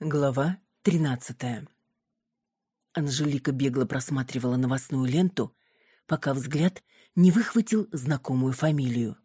Глава тринадцатая. Анжелика бегло просматривала новостную ленту, пока взгляд не выхватил знакомую фамилию.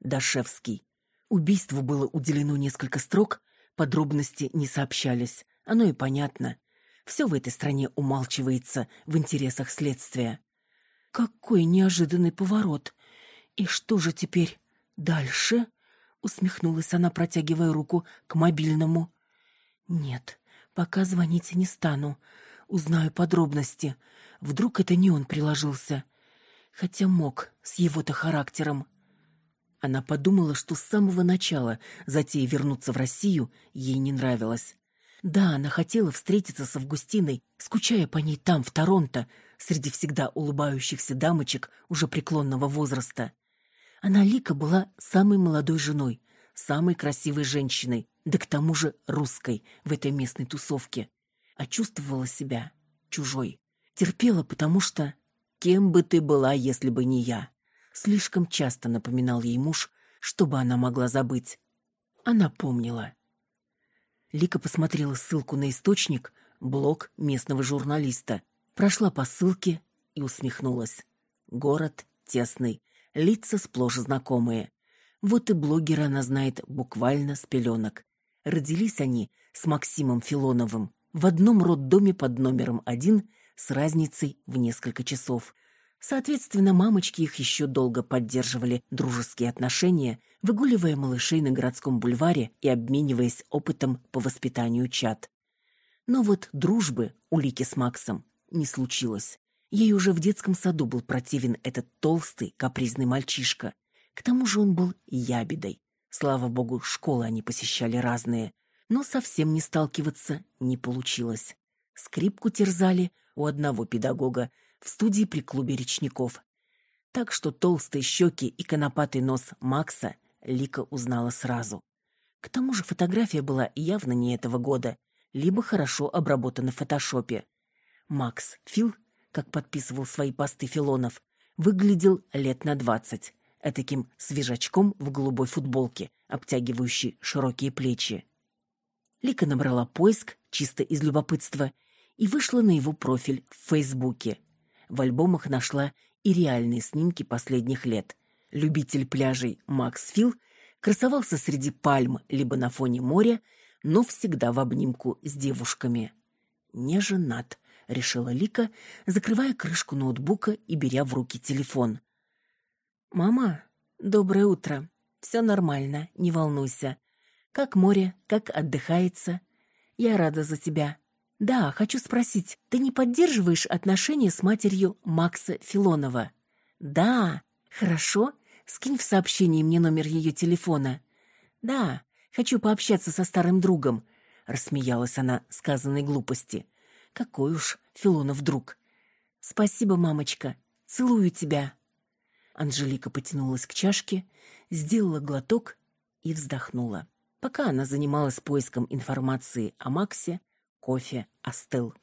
Дашевский. Убийству было уделено несколько строк, подробности не сообщались. Оно и понятно. Все в этой стране умалчивается в интересах следствия. Какой неожиданный поворот. И что же теперь дальше? Усмехнулась она, протягивая руку к мобильному. Нет, пока звонить не стану. Узнаю подробности. Вдруг это не он приложился. Хотя мог, с его-то характером. Она подумала, что с самого начала затея вернуться в Россию ей не нравилась. Да, она хотела встретиться с Августиной, скучая по ней там, в Торонто, среди всегда улыбающихся дамочек уже преклонного возраста. Она Лика была самой молодой женой, самой красивой женщиной, да к тому же русской в этой местной тусовке. А чувствовала себя чужой. Терпела, потому что «Кем бы ты была, если бы не я?» Слишком часто напоминал ей муж, чтобы она могла забыть. Она помнила. Лика посмотрела ссылку на источник, блог местного журналиста, прошла по ссылке и усмехнулась. Город тесный, лица сплошь знакомые. Вот и блогера она знает буквально с пеленок. Родились они с Максимом Филоновым в одном роддоме под номером один с разницей в несколько часов. Соответственно, мамочки их еще долго поддерживали дружеские отношения, выгуливая малышей на городском бульваре и обмениваясь опытом по воспитанию чад. Но вот дружбы у Лики с Максом не случилось. Ей уже в детском саду был противен этот толстый, капризный мальчишка. К тому же он был ябедой. Слава богу, школы они посещали разные, но совсем не сталкиваться не получилось. Скрипку терзали у одного педагога в студии при клубе речников. Так что толстые щеки и конопатый нос Макса Лика узнала сразу. К тому же фотография была явно не этого года, либо хорошо обработана в фотошопе. Макс Фил, как подписывал свои посты Филонов, выглядел лет на двадцать, этаким свежачком в голубой футболке, обтягивающей широкие плечи. Лика набрала поиск, чисто из любопытства, и вышла на его профиль в Фейсбуке. В альбомах нашла и реальные снимки последних лет. Любитель пляжей Макс Фил красовался среди пальм либо на фоне моря, но всегда в обнимку с девушками. «Не женат», — решила Лика, закрывая крышку ноутбука и беря в руки телефон. «Мама, доброе утро. Все нормально, не волнуйся. Как море, как отдыхается. Я рада за тебя. Да, хочу спросить, ты не поддерживаешь отношения с матерью Макса Филонова? Да, хорошо. Скинь в сообщении мне номер ее телефона. Да, хочу пообщаться со старым другом. Рассмеялась она сказанной глупости. Какой уж Филонов друг. Спасибо, мамочка. Целую тебя. Анжелика потянулась к чашке, сделала глоток и вздохнула. Пока она занималась поиском информации о Максе, кофе остыл.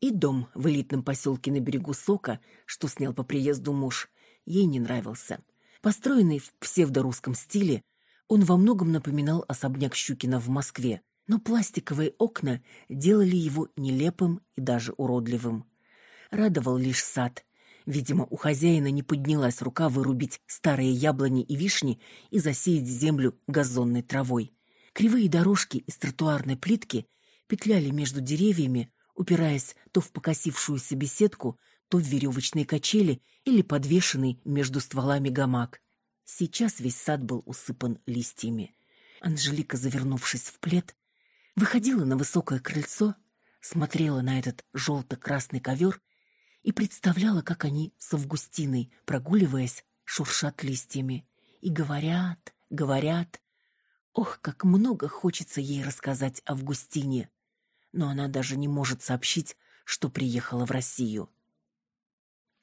И дом в элитном поселке на берегу Сока, что снял по приезду муж, ей не нравился. Построенный в псевдорусском стиле, он во многом напоминал особняк Щукина в Москве, но пластиковые окна делали его нелепым и даже уродливым. Радовал лишь сад. Видимо, у хозяина не поднялась рука вырубить старые яблони и вишни и засеять землю газонной травой. Кривые дорожки из тротуарной плитки – петляли между деревьями, упираясь то в покосившуюся беседку, то в веревочные качели или подвешенный между стволами гамак. Сейчас весь сад был усыпан листьями. Анжелика, завернувшись в плед, выходила на высокое крыльцо, смотрела на этот желто-красный ковер и представляла, как они с Августиной, прогуливаясь, шуршат листьями. И говорят, говорят. Ох, как много хочется ей рассказать Августине но она даже не может сообщить, что приехала в Россию.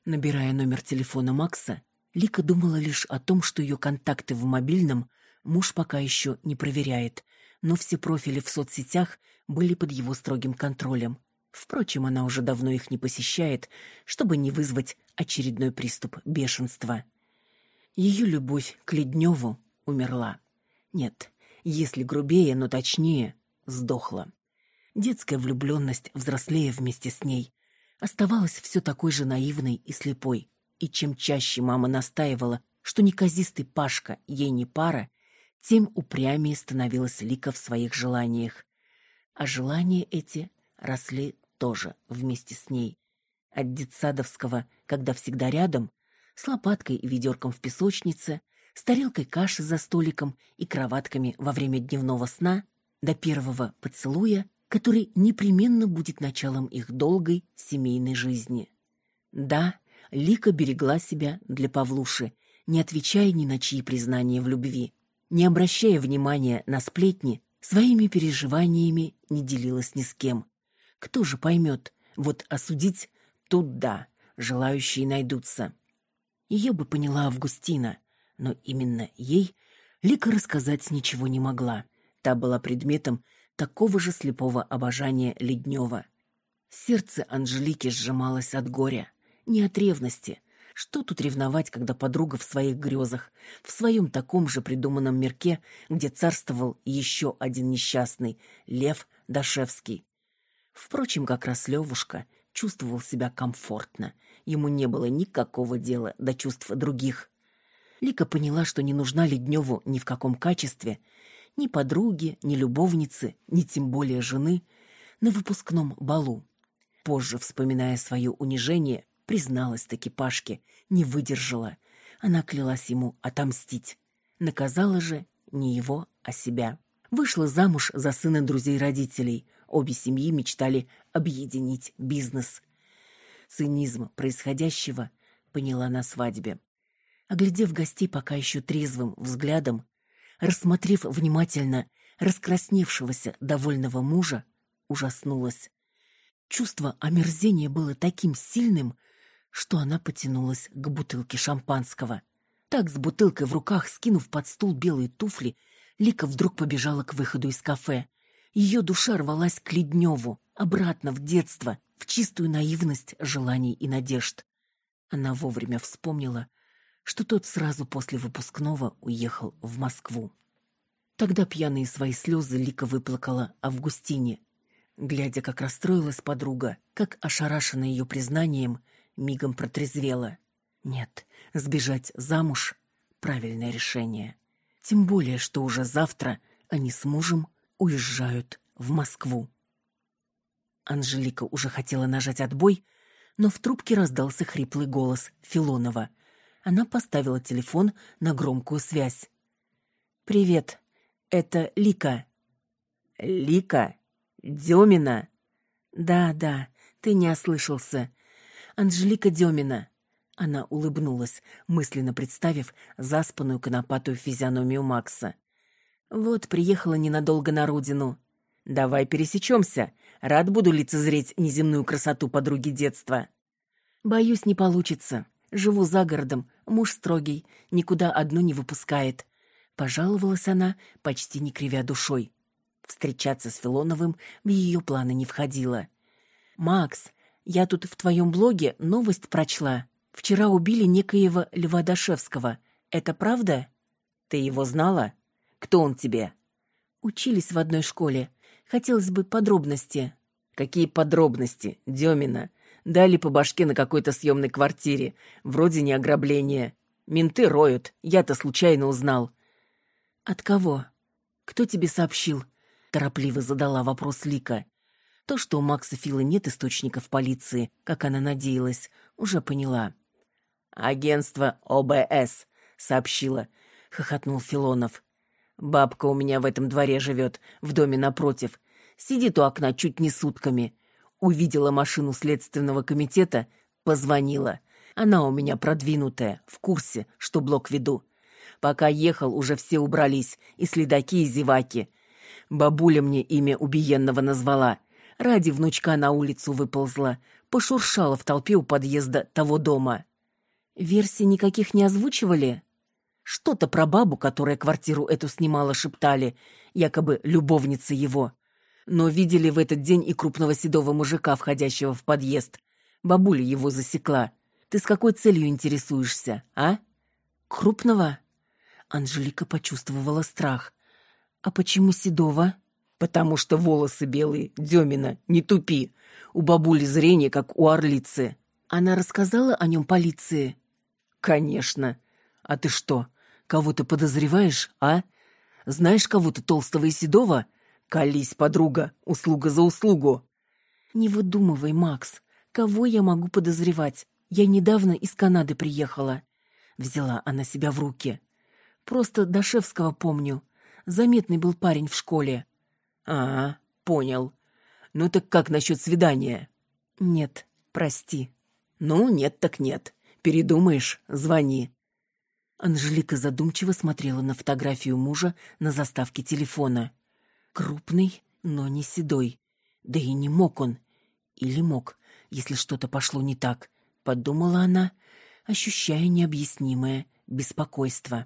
Набирая номер телефона Макса, Лика думала лишь о том, что ее контакты в мобильном муж пока еще не проверяет, но все профили в соцсетях были под его строгим контролем. Впрочем, она уже давно их не посещает, чтобы не вызвать очередной приступ бешенства. Ее любовь к Ледневу умерла. Нет, если грубее, но точнее, сдохла. Детская влюбленность, взрослея вместе с ней, оставалась все такой же наивной и слепой. И чем чаще мама настаивала, что неказистый Пашка ей не пара, тем упрямее становилась Лика в своих желаниях. А желания эти росли тоже вместе с ней. От детсадовского, когда всегда рядом, с лопаткой и ведерком в песочнице, с тарелкой каши за столиком и кроватками во время дневного сна, до первого поцелуя, который непременно будет началом их долгой семейной жизни. Да, Лика берегла себя для Павлуши, не отвечая ни на чьи признания в любви, не обращая внимания на сплетни, своими переживаниями не делилась ни с кем. Кто же поймет, вот осудить тут да, желающие найдутся. Ее бы поняла Августина, но именно ей Лика рассказать ничего не могла. Та была предметом такого же слепого обожания Леднева. Сердце Анжелики сжималось от горя, не от ревности. Что тут ревновать, когда подруга в своих грезах, в своем таком же придуманном мирке, где царствовал еще один несчастный, Лев Дашевский. Впрочем, как раз Левушка чувствовал себя комфортно. Ему не было никакого дела до чувств других. Лика поняла, что не нужна Ледневу ни в каком качестве, ни подруги, ни любовницы, ни тем более жены, на выпускном балу. Позже, вспоминая свое унижение, призналась таки Пашке, не выдержала. Она клялась ему отомстить. Наказала же не его, а себя. Вышла замуж за сына друзей родителей. Обе семьи мечтали объединить бизнес. Цинизм происходящего поняла на свадьбе. Оглядев гостей пока еще трезвым взглядом, рассмотрев внимательно раскрасневшегося довольного мужа, ужаснулась. Чувство омерзения было таким сильным, что она потянулась к бутылке шампанского. Так, с бутылкой в руках, скинув под стул белые туфли, Лика вдруг побежала к выходу из кафе. Ее душа рвалась к Ледневу, обратно в детство, в чистую наивность желаний и надежд. Она вовремя вспомнила, что тот сразу после выпускного уехал в Москву. Тогда пьяные свои слезы Лика выплакала Августине. Глядя, как расстроилась подруга, как ошарашена ее признанием, мигом протрезвела. Нет, сбежать замуж — правильное решение. Тем более, что уже завтра они с мужем уезжают в Москву. Анжелика уже хотела нажать отбой, но в трубке раздался хриплый голос Филонова. Она поставила телефон на громкую связь. «Привет, это Лика». «Лика? Демина?» «Да, да, ты не ослышался. Анжелика Демина». Она улыбнулась, мысленно представив заспанную конопатую физиономию Макса. «Вот, приехала ненадолго на родину. Давай пересечемся. Рад буду лицезреть неземную красоту подруги детства». «Боюсь, не получится. Живу за городом, муж строгий, никуда одну не выпускает. Пожаловалась она, почти не кривя душой. Встречаться с Филоновым в ее планы не входило. «Макс, я тут в твоем блоге новость прочла. Вчера убили некоего Льва Дашевского. Это правда?» «Ты его знала? Кто он тебе?» «Учились в одной школе. Хотелось бы подробности». «Какие подробности, Демина? Дали по башке на какой-то съемной квартире. Вроде не ограбление. Менты роют. Я-то случайно узнал. От кого? Кто тебе сообщил? Торопливо задала вопрос Лика. То, что у Макса Фила нет источников полиции, как она надеялась, уже поняла. «Агентство ОБС», — сообщила, — хохотнул Филонов. «Бабка у меня в этом дворе живет, в доме напротив. Сидит у окна чуть не сутками. Увидела машину следственного комитета, позвонила. Она у меня продвинутая, в курсе, что блок веду. Пока ехал, уже все убрались, и следаки, и зеваки. Бабуля мне имя убиенного назвала. Ради внучка на улицу выползла, пошуршала в толпе у подъезда того дома. Версий никаких не озвучивали? Что-то про бабу, которая квартиру эту снимала, шептали, якобы любовница его но видели в этот день и крупного седого мужика, входящего в подъезд. Бабуля его засекла. Ты с какой целью интересуешься, а? Крупного? Анжелика почувствовала страх. А почему седого? Потому что волосы белые, Демина, не тупи. У бабули зрение, как у орлицы. Она рассказала о нем полиции? Конечно. А ты что, кого-то подозреваешь, а? Знаешь кого-то толстого и седого? Колись, подруга, услуга за услугу. Не выдумывай, Макс. Кого я могу подозревать? Я недавно из Канады приехала. Взяла она себя в руки. Просто Дашевского помню. Заметный был парень в школе. А, понял. Ну так как насчет свидания? Нет, прости. Ну, нет так нет. Передумаешь, звони. Анжелика задумчиво смотрела на фотографию мужа на заставке телефона. Крупный, но не седой. Да и не мог он. Или мог, если что-то пошло не так, подумала она, ощущая необъяснимое беспокойство.